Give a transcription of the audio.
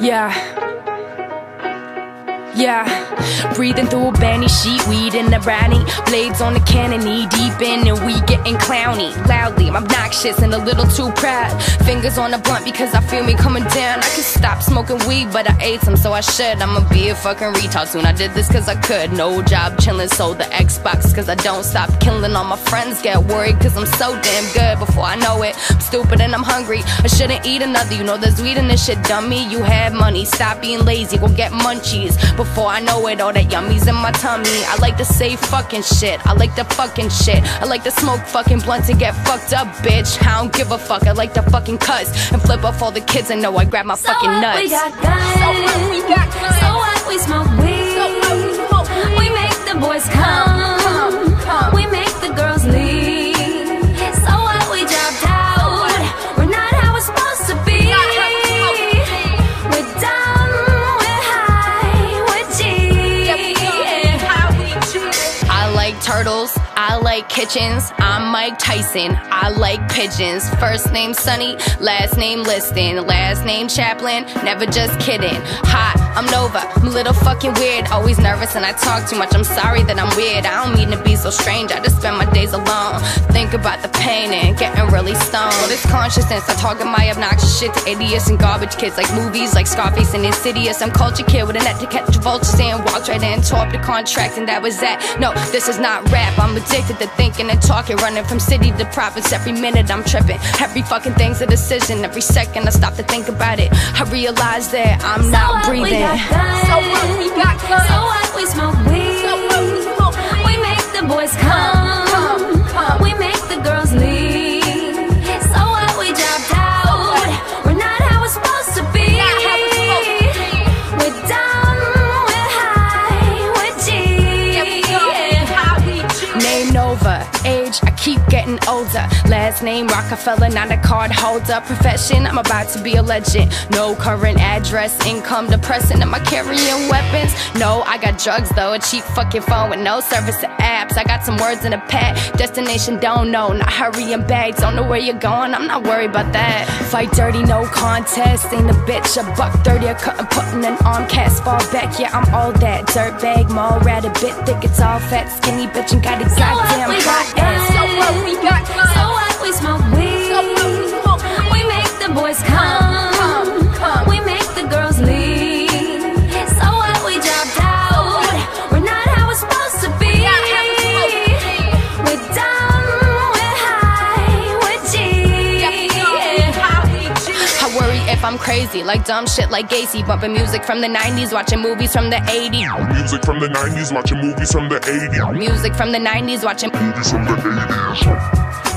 Yeah. Yeah, breathing through a banny sheet, weed in the brownie, blades on the cannon, knee deep in, and we getting clowny. Loudly, I'm obnoxious and a little too proud. Fingers on the blunt because I feel me coming down. I can stop smoking weed, but I ate some, so I should. I'ma be a fucking retard soon. I did this cause I could. No job, chilling, sold the Xbox cause I don't stop killing. All my friends get worried cause I'm so damn good. Before I know it, I'm stupid and I'm hungry. I shouldn't eat another, you know there's weed in this shit, dummy. You have money, stop being lazy, go get munchies. Before I know it, all that yummy's in my tummy. I like to say fucking shit. I like the fucking shit. I like to smoke fucking blunts and get fucked up, bitch. I don't give a fuck. I like to fucking cuss and flip off all the kids and know I grab my so fucking nuts. We got guns. So what? We got guns. So what? We smoke weed. So turtles, I like kitchens. I'm Mike Tyson, I like pigeons. First name Sonny, last name Liston, last name Chaplin. Never just kidding. Hot, I'm Nova, I'm a little fucking weird. Always nervous and I talk too much. I'm sorry that I'm weird. I don't mean to be so strange. I just spend my days alone. Think about the pain and getting really stoned. This consciousness? I talk in my obnoxious shit to idiots and garbage kids like movies like Scarface and Insidious. I'm culture kid with a net to catch vultures and walked right in, tore up the contract, and that was that. No, this is not rap. I'm addicted to thinking and talking, running from city to province. Every minute I'm tripping. Every fucking thing's a decision. Every second I stop to think about it. I realize that I'm So not breathing. Got. So what? We got guns. So what? We smoke weed. Getting older. Last name Rockafeller, not a card holder. Profession I'm about to be a legend. No current address, income depressing. Am I carrying weapons? No, I got drugs though. A cheap fucking phone with no service or apps. I got some words in a pack. Destination don't know. Not hurrying back. Don't know where you're going. I'm not worried about that. Fight dirty, no contest. Ain't a bitch. A buck thirty. I couldn't put in an arm cast. Fall back. Yeah, I'm all that. Dirtbag, mall rat, a bit thick. It's all fat, skinny bitch, and got a goddamn hot I worry if I'm crazy, like dumb shit like Gacy, bumping music from the 90s, watching movies from the 80s. Music from the 90s, watching movies from the 80s. Music from the 90s, watching Movies from the 80s.